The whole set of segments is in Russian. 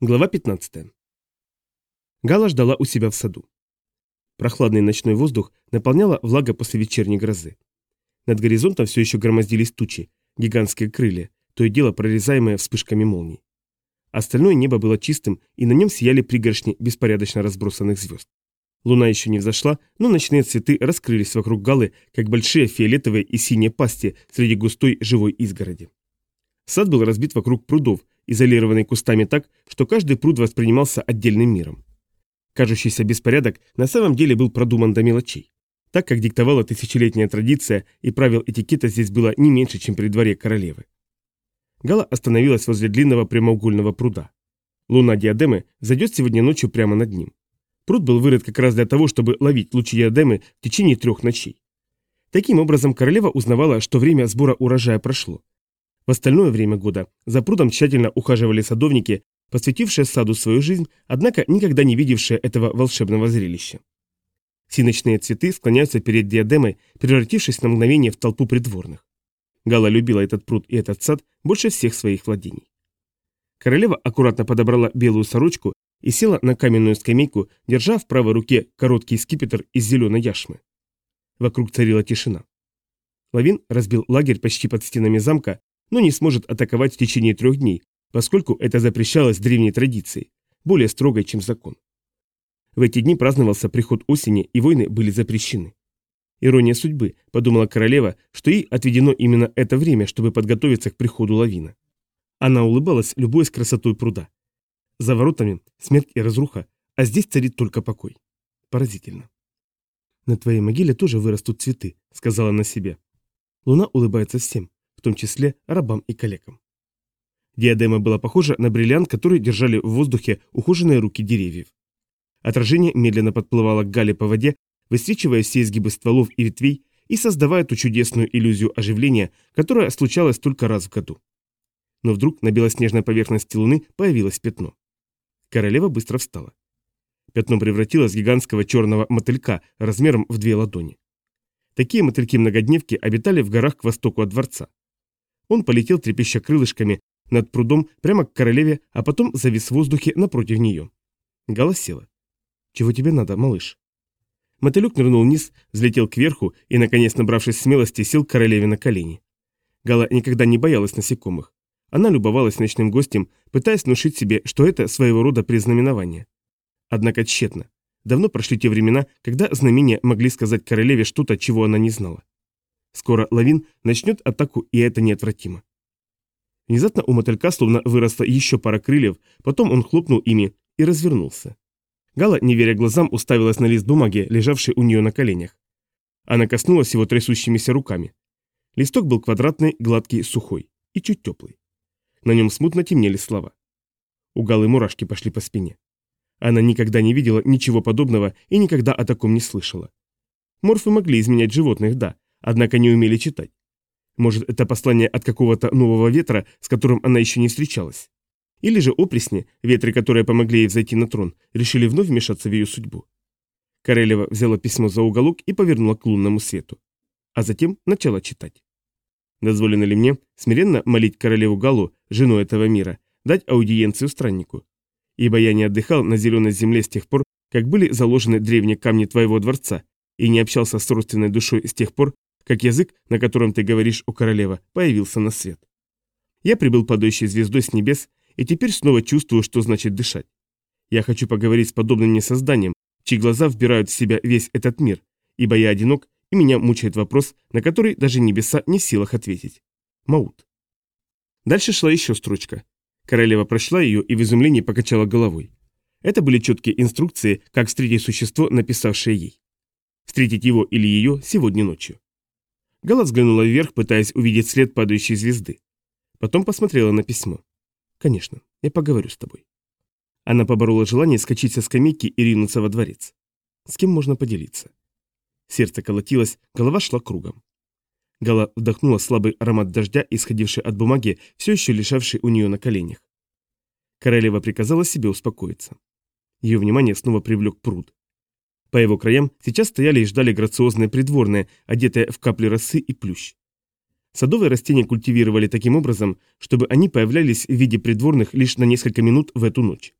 Глава 15. Гала ждала у себя в саду. Прохладный ночной воздух наполняла влага после вечерней грозы. Над горизонтом все еще громоздились тучи, гигантские крылья, то и дело прорезаемые вспышками молний. Остальное небо было чистым, и на нем сияли пригоршни беспорядочно разбросанных звезд. Луна еще не взошла, но ночные цветы раскрылись вокруг Галы, как большие фиолетовые и синие пасти среди густой живой изгороди. Сад был разбит вокруг прудов, изолированный кустами так, что каждый пруд воспринимался отдельным миром. Кажущийся беспорядок на самом деле был продуман до мелочей. Так как диктовала тысячелетняя традиция, и правил этикета здесь было не меньше, чем при дворе королевы. Гала остановилась возле длинного прямоугольного пруда. Луна диадемы зайдет сегодня ночью прямо над ним. Пруд был вырыт как раз для того, чтобы ловить лучи диадемы в течение трех ночей. Таким образом, королева узнавала, что время сбора урожая прошло. В остальное время года за прудом тщательно ухаживали садовники, посвятившие саду свою жизнь, однако никогда не видевшие этого волшебного зрелища. Синочные цветы склоняются перед диадемой, превратившись на мгновение в толпу придворных. Гала любила этот пруд и этот сад больше всех своих владений. Королева аккуратно подобрала белую сорочку и села на каменную скамейку, держа в правой руке короткий скипетр из зеленой яшмы. Вокруг царила тишина. Лавин разбил лагерь почти под стенами замка, но не сможет атаковать в течение трех дней, поскольку это запрещалось древней традицией, более строгой, чем закон. В эти дни праздновался приход осени, и войны были запрещены. Ирония судьбы, подумала королева, что ей отведено именно это время, чтобы подготовиться к приходу лавина. Она улыбалась, любуясь красотой пруда. За воротами смерть и разруха, а здесь царит только покой. Поразительно. «На твоей могиле тоже вырастут цветы», — сказала она себе. Луна улыбается всем в том числе рабам и калекам. Диадема была похожа на бриллиант, который держали в воздухе ухоженные руки деревьев. Отражение медленно подплывало к гале по воде, высвечивая все изгибы стволов и ветвей и создавая ту чудесную иллюзию оживления, которая случалась только раз в году. Но вдруг на белоснежной поверхности луны появилось пятно. Королева быстро встала. Пятно превратилось в гигантского черного мотылька размером в две ладони. Такие мотыльки-многодневки обитали в горах к востоку от дворца. Он полетел, трепеща крылышками, над прудом прямо к королеве, а потом завис в воздухе напротив нее. Гала села. «Чего тебе надо, малыш?» Мотылек нырнул вниз, взлетел кверху и, наконец, набравшись смелости, сел королеве на колени. Гала никогда не боялась насекомых. Она любовалась ночным гостем, пытаясь внушить себе, что это своего рода признаменование. Однако тщетно. Давно прошли те времена, когда знамения могли сказать королеве что-то, чего она не знала. Скоро лавин начнет атаку, и это неотвратимо. Внезапно у мотылька словно выросла еще пара крыльев, потом он хлопнул ими и развернулся. Гала, не веря глазам, уставилась на лист бумаги, лежавший у нее на коленях. Она коснулась его трясущимися руками. Листок был квадратный, гладкий, сухой и чуть теплый. На нем смутно темнели слова. У Галы мурашки пошли по спине. Она никогда не видела ничего подобного и никогда о таком не слышала. Морфы могли изменять животных, да, однако не умели читать. Может, это послание от какого-то нового ветра, с которым она еще не встречалась. Или же опресни, ветры, которые помогли ей взойти на трон, решили вновь вмешаться в ее судьбу. Королева взяла письмо за уголок и повернула к лунному свету. А затем начала читать. Дозволено ли мне смиренно молить королеву Галу, жену этого мира, дать аудиенцию страннику? Ибо я не отдыхал на зеленой земле с тех пор, как были заложены древние камни твоего дворца, и не общался с родственной душой с тех пор, как язык, на котором ты говоришь, о королева, появился на свет. Я прибыл падающей звездой с небес, и теперь снова чувствую, что значит дышать. Я хочу поговорить с подобным мне созданием, чьи глаза вбирают в себя весь этот мир, ибо я одинок, и меня мучает вопрос, на который даже небеса не в силах ответить. Маут. Дальше шла еще строчка. Королева прошла ее и в изумлении покачала головой. Это были четкие инструкции, как встретить существо, написавшее ей. Встретить его или ее сегодня ночью. Гала взглянула вверх, пытаясь увидеть след падающей звезды. Потом посмотрела на письмо. «Конечно, я поговорю с тобой». Она поборола желание скачать со скамейки и ринуться во дворец. С кем можно поделиться? Сердце колотилось, голова шла кругом. Гала вдохнула слабый аромат дождя, исходивший от бумаги, все еще лежавший у нее на коленях. Королева приказала себе успокоиться. Ее внимание снова привлек пруд. По его краям сейчас стояли и ждали грациозные придворные, одетые в капли росы и плющ. Садовые растения культивировали таким образом, чтобы они появлялись в виде придворных лишь на несколько минут в эту ночь.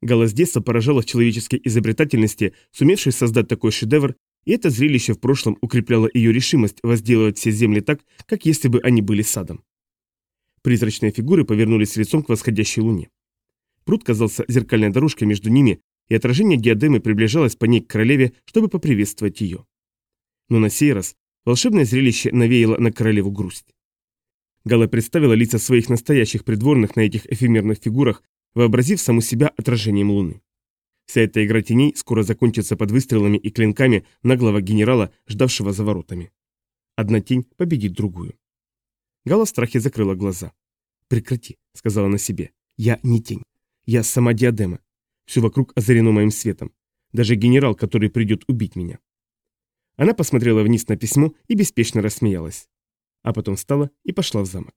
Гала с детства поражала человеческой изобретательности, сумевшей создать такой шедевр, и это зрелище в прошлом укрепляло ее решимость возделывать все земли так, как если бы они были садом. Призрачные фигуры повернулись лицом к восходящей луне. Пруд казался зеркальной дорожкой между ними, и отражение диадемы приближалось по ней к королеве, чтобы поприветствовать ее. Но на сей раз волшебное зрелище навеяло на королеву грусть. Гала представила лица своих настоящих придворных на этих эфемерных фигурах, вообразив саму себя отражением луны. Вся эта игра теней скоро закончится под выстрелами и клинками наглого генерала, ждавшего за воротами. Одна тень победит другую. Гала в страхе закрыла глаза. «Прекрати», — сказала она себе. «Я не тень. Я сама диадема. Все вокруг озарено моим светом. Даже генерал, который придет убить меня. Она посмотрела вниз на письмо и беспечно рассмеялась. А потом встала и пошла в замок.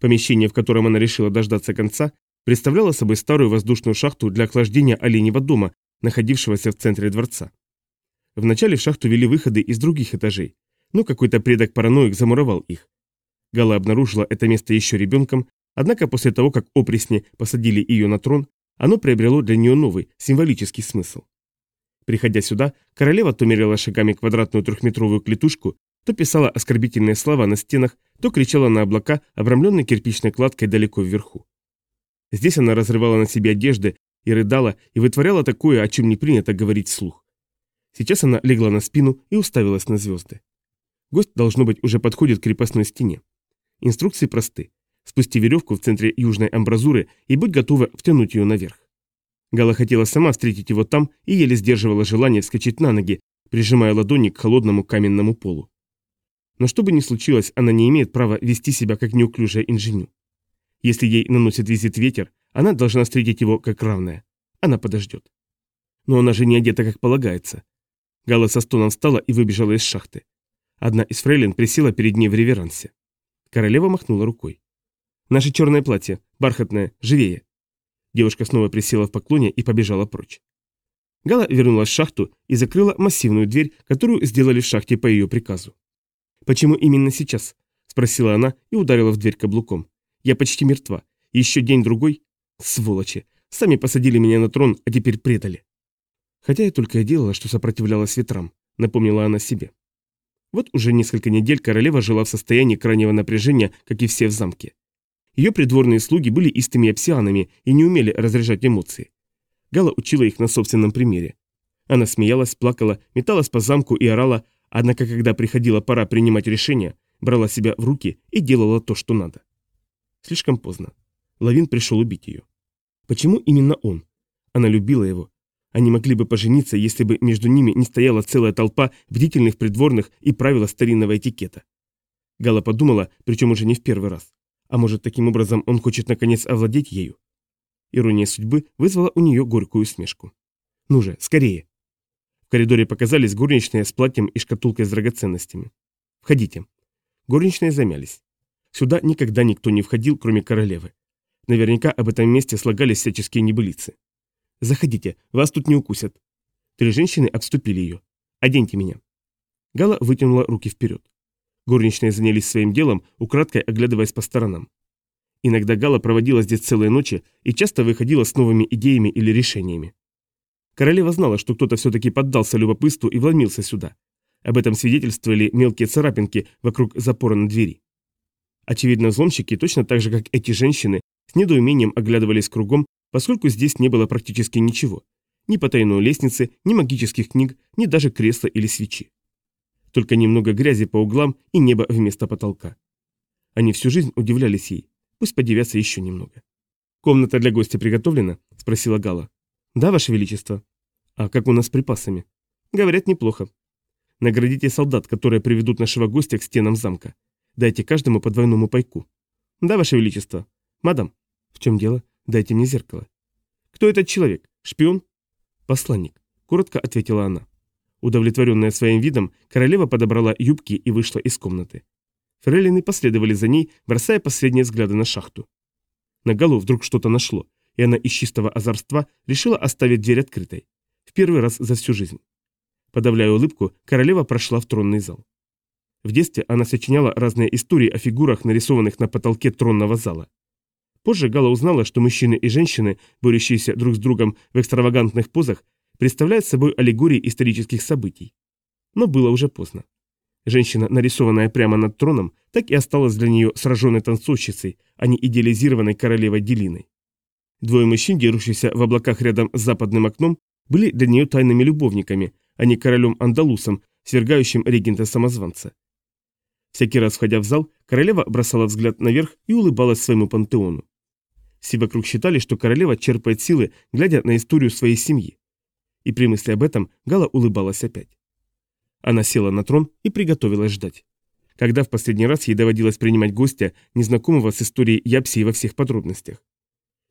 Помещение, в котором она решила дождаться конца, представляло собой старую воздушную шахту для охлаждения оленевого дома, находившегося в центре дворца. Вначале в шахту вели выходы из других этажей, но какой-то предок-параноик замуровал их. Гала обнаружила это место еще ребенком Однако после того, как опресни посадили ее на трон, оно приобрело для нее новый, символический смысл. Приходя сюда, королева то мерила шагами квадратную трехметровую клетушку, то писала оскорбительные слова на стенах, то кричала на облака, обрамленной кирпичной кладкой далеко вверху. Здесь она разрывала на себе одежды и рыдала, и вытворяла такое, о чем не принято говорить вслух. Сейчас она легла на спину и уставилась на звезды. Гость, должно быть, уже подходит к крепостной стене. Инструкции просты. Спусти веревку в центре южной амбразуры и будь готова втянуть ее наверх. Гала хотела сама встретить его там и еле сдерживала желание вскочить на ноги, прижимая ладони к холодному каменному полу. Но что бы ни случилось, она не имеет права вести себя как неуклюжая инженю. Если ей наносит визит ветер, она должна встретить его как равная. Она подождет. Но она же не одета, как полагается. Гала со стоном встала и выбежала из шахты. Одна из фрейлин присела перед ней в реверансе. Королева махнула рукой. Наше черное платье, бархатное, живее. Девушка снова присела в поклоне и побежала прочь. Гала вернулась в шахту и закрыла массивную дверь, которую сделали в шахте по ее приказу. «Почему именно сейчас?» – спросила она и ударила в дверь каблуком. «Я почти мертва. Еще день-другой? Сволочи! Сами посадили меня на трон, а теперь предали». Хотя я только и делала, что сопротивлялась ветрам, напомнила она себе. Вот уже несколько недель королева жила в состоянии крайнего напряжения, как и все в замке. Ее придворные слуги были истыми апсианами и не умели разряжать эмоции. Гала учила их на собственном примере. Она смеялась, плакала, металась по замку и орала, однако когда приходила пора принимать решения, брала себя в руки и делала то, что надо. Слишком поздно. Лавин пришел убить ее. Почему именно он? Она любила его. Они могли бы пожениться, если бы между ними не стояла целая толпа бдительных придворных и правила старинного этикета. Гала подумала, причем уже не в первый раз. А может, таким образом он хочет наконец овладеть ею? Ирония судьбы вызвала у нее горькую усмешку. «Ну же, скорее!» В коридоре показались горничные с платьем и шкатулкой с драгоценностями. «Входите». Горничные замялись. Сюда никогда никто не входил, кроме королевы. Наверняка об этом месте слагались всяческие небылицы. «Заходите, вас тут не укусят». Три женщины обступили ее. «Оденьте меня». Гала вытянула руки вперед. Горничные занялись своим делом, украдкой оглядываясь по сторонам. Иногда Гала проводила здесь целые ночи и часто выходила с новыми идеями или решениями. Королева знала, что кто-то все-таки поддался любопытству и вломился сюда. Об этом свидетельствовали мелкие царапинки вокруг запора на двери. Очевидно, взломщики, точно так же, как эти женщины, с недоумением оглядывались кругом, поскольку здесь не было практически ничего. Ни потайной лестницы, ни магических книг, ни даже кресла или свечи только немного грязи по углам и небо вместо потолка. Они всю жизнь удивлялись ей, пусть подивятся еще немного. «Комната для гостя приготовлена?» – спросила Гала. «Да, Ваше Величество». «А как у нас с припасами?» «Говорят, неплохо. Наградите солдат, которые приведут нашего гостя к стенам замка. Дайте каждому по двойному пайку». «Да, Ваше Величество». «Мадам». «В чем дело? Дайте мне зеркало». «Кто этот человек? Шпион?» «Посланник», – коротко ответила она. Удовлетворенная своим видом, королева подобрала юбки и вышла из комнаты. Фрейлины последовали за ней, бросая последние взгляды на шахту. На Галу вдруг что-то нашло, и она из чистого озорства решила оставить дверь открытой. В первый раз за всю жизнь. Подавляя улыбку, королева прошла в тронный зал. В детстве она сочиняла разные истории о фигурах, нарисованных на потолке тронного зала. Позже Гала узнала, что мужчины и женщины, борющиеся друг с другом в экстравагантных позах, представляют собой аллегории исторических событий. Но было уже поздно. Женщина, нарисованная прямо над троном, так и осталась для нее сраженной танцовщицей, а не идеализированной королевой Делиной. Двое мужчин, дерущихся в облаках рядом с западным окном, были для нее тайными любовниками, а не королем Андалусом, свергающим регента-самозванца. Всякий раз входя в зал, королева бросала взгляд наверх и улыбалась своему пантеону. Все вокруг считали, что королева черпает силы, глядя на историю своей семьи. И при мысли об этом Гала улыбалась опять. Она села на трон и приготовилась ждать. Когда в последний раз ей доводилось принимать гостя, незнакомого с историей Япсии во всех подробностях?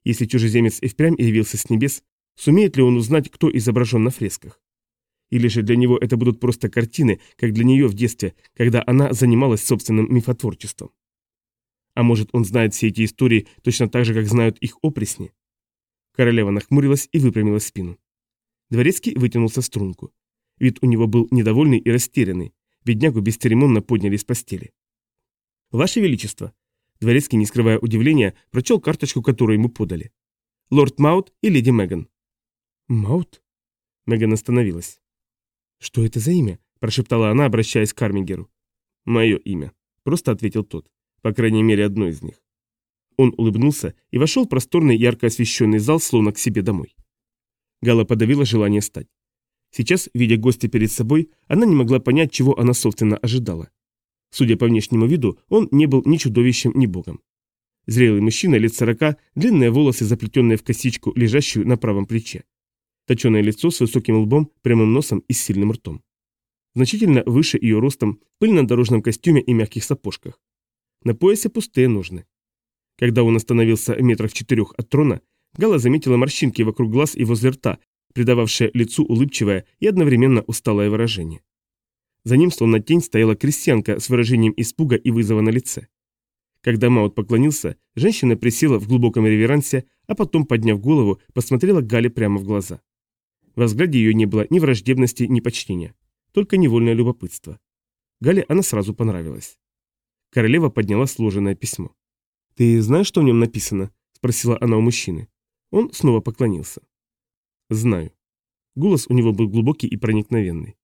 Если чужеземец и впрямь явился с небес, сумеет ли он узнать, кто изображен на фресках? Или же для него это будут просто картины, как для нее в детстве, когда она занималась собственным мифотворчеством? А может, он знает все эти истории точно так же, как знают их опресни? Королева нахмурилась и выпрямила спину. Дворецкий вытянулся в струнку. Вид у него был недовольный и растерянный. Беднягу бесцеремонно подняли с постели. «Ваше Величество!» Дворецкий, не скрывая удивления, прочел карточку, которую ему подали. «Лорд Маут и леди Меган». «Маут?» Меган остановилась. «Что это за имя?» – прошептала она, обращаясь к Армингеру. «Мое имя», – просто ответил тот. По крайней мере, одно из них. Он улыбнулся и вошел в просторный ярко освещенный зал, словно к себе домой. Гала подавила желание стать. Сейчас, видя гостя перед собой, она не могла понять, чего она, собственно, ожидала. Судя по внешнему виду, он не был ни чудовищем, ни богом. Зрелый мужчина лет сорока, длинные волосы, заплетенные в косичку, лежащую на правом плече. Точеное лицо с высоким лбом, прямым носом и сильным ртом. Значительно выше ее ростом, в пыльно-дорожном костюме и мягких сапожках. На поясе пустые ножны. Когда он остановился метрах четырех от трона, Гала заметила морщинки вокруг глаз и возле рта, придававшее лицу улыбчивое и одновременно усталое выражение. За ним, словно тень, стояла крестьянка с выражением испуга и вызова на лице. Когда Маут поклонился, женщина присела в глубоком реверансе, а потом, подняв голову, посмотрела Гале прямо в глаза. В взгляде ее не было ни враждебности, ни почтения, только невольное любопытство. Гале она сразу понравилась. Королева подняла сложенное письмо. «Ты знаешь, что в нем написано?» – спросила она у мужчины. Он снова поклонился. «Знаю». Голос у него был глубокий и проникновенный.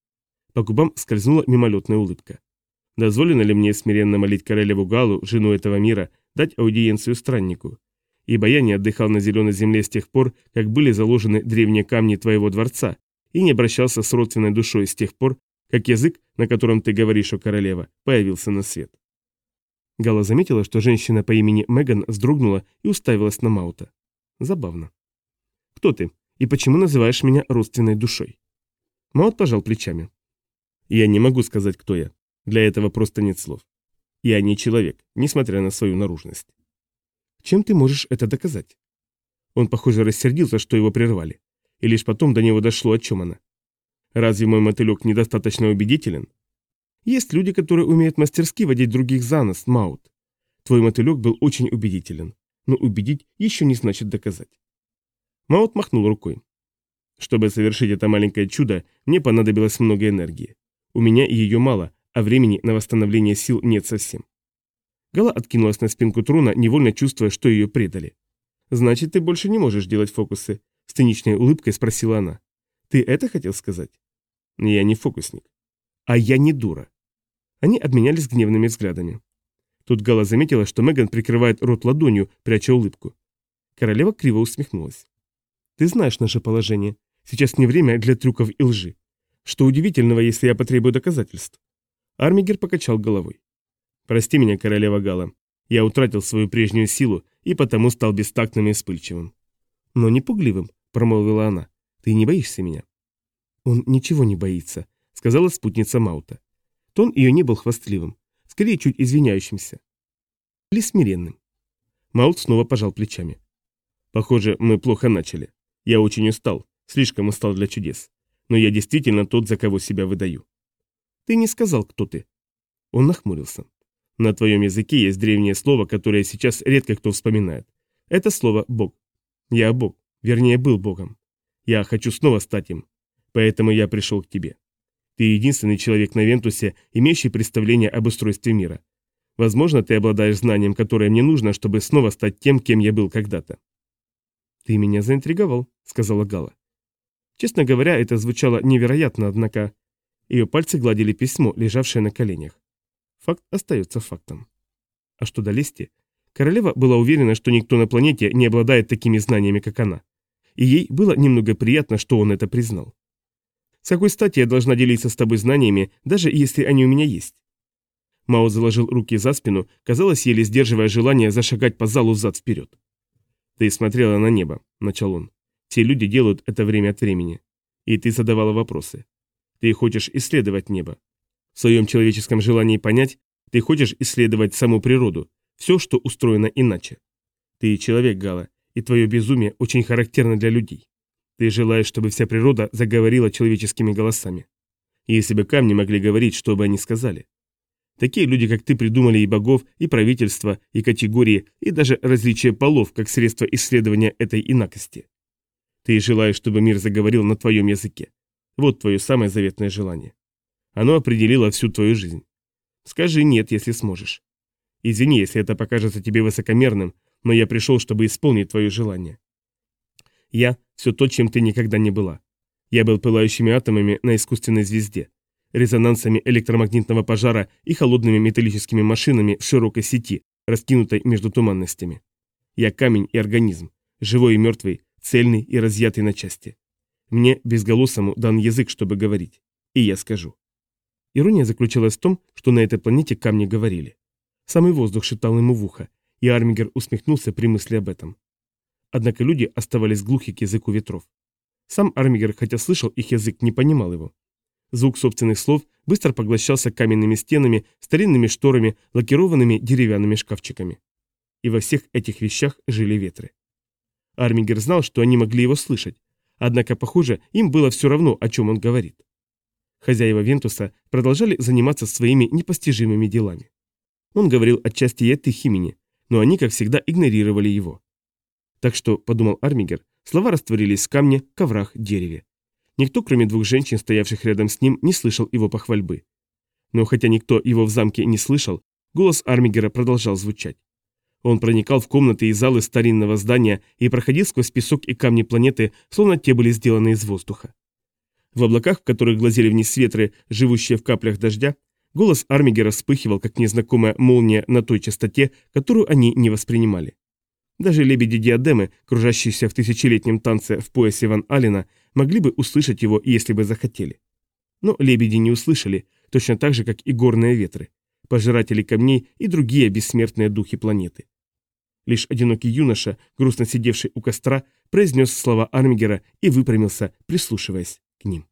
По губам скользнула мимолетная улыбка. «Дозволено ли мне смиренно молить королеву Галу, жену этого мира, дать аудиенцию страннику? Ибо я не отдыхал на зеленой земле с тех пор, как были заложены древние камни твоего дворца, и не обращался с родственной душой с тех пор, как язык, на котором ты говоришь о королева, появился на свет. Гала заметила, что женщина по имени Меган вздрогнула и уставилась на Маута. Забавно. «Кто ты? И почему называешь меня родственной душой?» Маут пожал плечами. «Я не могу сказать, кто я. Для этого просто нет слов. Я не человек, несмотря на свою наружность». «Чем ты можешь это доказать?» Он, похоже, рассердился, что его прервали. И лишь потом до него дошло, о чем она. «Разве мой мотылек недостаточно убедителен?» Есть люди, которые умеют мастерски водить других за нос, Маут. Твой мотылек был очень убедителен. Но убедить еще не значит доказать. Маут махнул рукой. Чтобы совершить это маленькое чудо, мне понадобилось много энергии. У меня ее мало, а времени на восстановление сил нет совсем. Гала откинулась на спинку трона, невольно чувствуя, что ее предали. «Значит, ты больше не можешь делать фокусы?» С циничной улыбкой спросила она. «Ты это хотел сказать?» «Я не фокусник». «А я не дура. Они обменялись гневными взглядами. Тут Гала заметила, что Меган прикрывает рот ладонью, пряча улыбку. Королева криво усмехнулась. «Ты знаешь наше положение. Сейчас не время для трюков и лжи. Что удивительного, если я потребую доказательств?» Армигер покачал головой. «Прости меня, королева Гала. Я утратил свою прежнюю силу и потому стал бестактным и вспыльчивым». «Но не пугливым», — промолвила она. «Ты не боишься меня?» «Он ничего не боится», — сказала спутница Маута. Тон ее не был хвастливым, скорее чуть извиняющимся. Или смиренным. Маут снова пожал плечами. «Похоже, мы плохо начали. Я очень устал, слишком устал для чудес. Но я действительно тот, за кого себя выдаю». «Ты не сказал, кто ты». Он нахмурился. «На твоем языке есть древнее слово, которое сейчас редко кто вспоминает. Это слово «бог». Я бог, вернее, был богом. Я хочу снова стать им. Поэтому я пришел к тебе. Ты единственный человек на Вентусе, имеющий представление об устройстве мира. Возможно, ты обладаешь знанием, которое мне нужно, чтобы снова стать тем, кем я был когда-то. «Ты меня заинтриговал», — сказала Гала. Честно говоря, это звучало невероятно, однако... Ее пальцы гладили письмо, лежавшее на коленях. Факт остается фактом. А что до лести? Королева была уверена, что никто на планете не обладает такими знаниями, как она. И ей было немного приятно, что он это признал. С какой стати я должна делиться с тобой знаниями, даже если они у меня есть? Мао заложил руки за спину, казалось, еле сдерживая желание зашагать по залу взад-вперед. «Ты смотрела на небо», — начал он. «Все люди делают это время от времени. И ты задавала вопросы. Ты хочешь исследовать небо. В своем человеческом желании понять, ты хочешь исследовать саму природу, все, что устроено иначе. Ты человек, Гала, и твое безумие очень характерно для людей. Ты желаешь, чтобы вся природа заговорила человеческими голосами. Если бы камни могли говорить, что бы они сказали? Такие люди, как ты, придумали и богов, и правительства, и категории, и даже различие полов, как средство исследования этой инакости. Ты желаешь, чтобы мир заговорил на твоем языке. Вот твое самое заветное желание. Оно определило всю твою жизнь. Скажи «нет», если сможешь. Извини, если это покажется тебе высокомерным, но я пришел, чтобы исполнить твое желание. Я – все то, чем ты никогда не была. Я был пылающими атомами на искусственной звезде резонансами электромагнитного пожара и холодными металлическими машинами в широкой сети, раскинутой между туманностями. Я камень и организм, живой и мертвый, цельный и разъятый на части. Мне, безголосому, дан язык, чтобы говорить. И я скажу. Ирония заключалась в том, что на этой планете камни говорили. Самый воздух шептал ему в ухо, и Армигер усмехнулся при мысли об этом. Однако люди оставались глухи к языку ветров. Сам Армигер, хотя слышал их язык, не понимал его. Звук собственных слов быстро поглощался каменными стенами, старинными шторами, лакированными деревянными шкафчиками. И во всех этих вещах жили ветры. Армигер знал, что они могли его слышать, однако, похоже, им было все равно, о чем он говорит. Хозяева Вентуса продолжали заниматься своими непостижимыми делами. Он говорил отчасти и от их имени, но они, как всегда, игнорировали его. Так что, подумал Армигер, слова растворились в камне, коврах, дереве. Никто, кроме двух женщин, стоявших рядом с ним, не слышал его похвальбы. Но хотя никто его в замке не слышал, голос Армигера продолжал звучать. Он проникал в комнаты и залы старинного здания и проходил сквозь песок и камни планеты, словно те были сделаны из воздуха. В облаках, в которых глазели вниз ветры, живущие в каплях дождя, голос Армигера вспыхивал, как незнакомая молния на той частоте, которую они не воспринимали. Даже лебеди-диадемы, кружащиеся в тысячелетнем танце в поясе Ван Алина, могли бы услышать его, если бы захотели. Но лебеди не услышали, точно так же, как и горные ветры, пожиратели камней и другие бессмертные духи планеты. Лишь одинокий юноша, грустно сидевший у костра, произнес слова Армигера и выпрямился, прислушиваясь к ним.